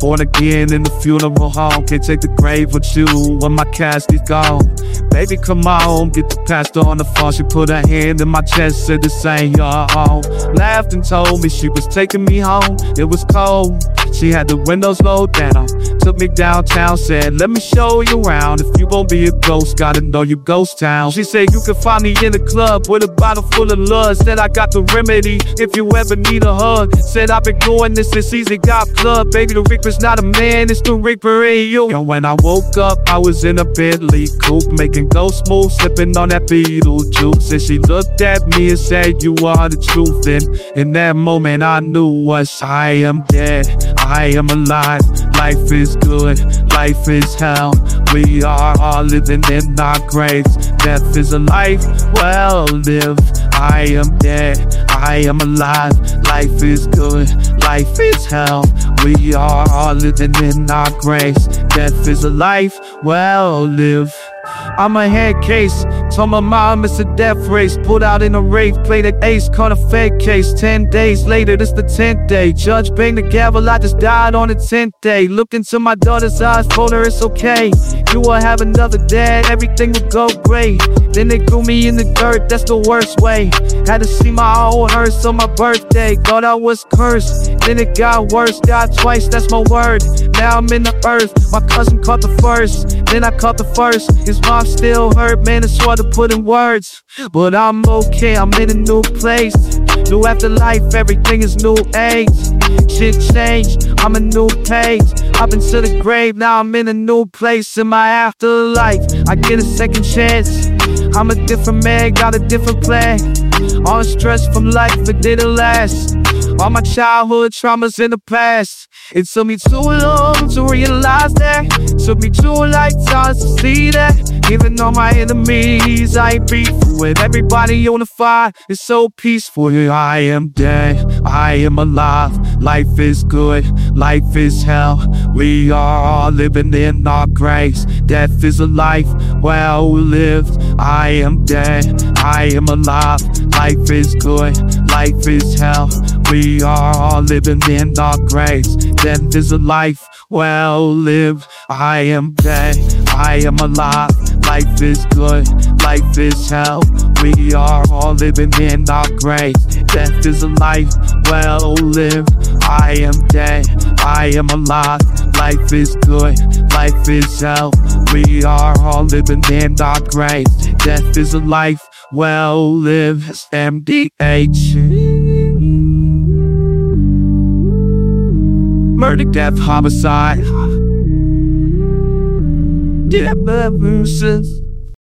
Born again in the funeral home. Can't take the grave with you when my casket's gone. Baby, come on, get the pastor on the phone. She put her hand in my chest, said this ain't your home. Laughed and told me she was taking me home. It was cold. She had the windows rolled down. Took me downtown, said, Let me show you around. If you won't be a ghost, gotta know you ghost town. She said, You can find me in the club with a bottle full of love. Said, I got the remedy if you ever need a hug. Said, I've been doing this since Easy Got Club. Baby, the Reaper's not a man, it's the Reaper in you. And when I woke up, I was in a Bentley coupe, making ghost moves, sipping on that Beetlejuice. And she looked at me and said, You are the truth. And in that moment, I knew was I am dead. I am alive. Life is good, life is hell. We are all living in our graves. Death is a life well lived. I am dead, I am alive. Life is good, life is hell. We are all living in our graves. Death is a life well lived. I'm a head case. Told my mom it's a death race. Pulled out in a rave, played an ace, caught a fake case. Ten days later, this the tenth day. Judge banged the gavel, I just died on the tenth day. Look into my daughter's eyes, told her it's okay. You will have another dad, everything will go great. Then they threw me in the dirt, that's the worst way. Had to see my old hearse on my birthday. Thought I was cursed, then it got worse. Died twice, that's my word. Now I'm in the earth. My cousin caught the first, then I caught the first. His mom still hurt, man, it's hard to put in words. But I'm okay, I'm in a new place. New afterlife, everything is new age. Shit changed, I'm a new page. I've been to the grave, now I'm in a new place in my afterlife. I get a second chance. I'm a different man, got a different plan. All the stress from life, but didn't last. All my childhood traumas in the past. It took me too long to realize that. Took me two lifetimes to see that. Even though my enemies, I ain't beefing with everybody unified. It's so peaceful. I am dead, I am alive. Life is good, life is hell. We are all living in our graves. Death is a life well lived. I am dead, I am alive. Life is good, life is hell. We are all living in our graves. Death is a life well lived. I am dead, I am alive. Life is good, life is hell. We are all living in our graves. Death is a life well lived. I am dead, I am alive. Life is good, life is hell. We are all living in our graves. Death is a life well lived. MDH. Murder, death, homicide. Death,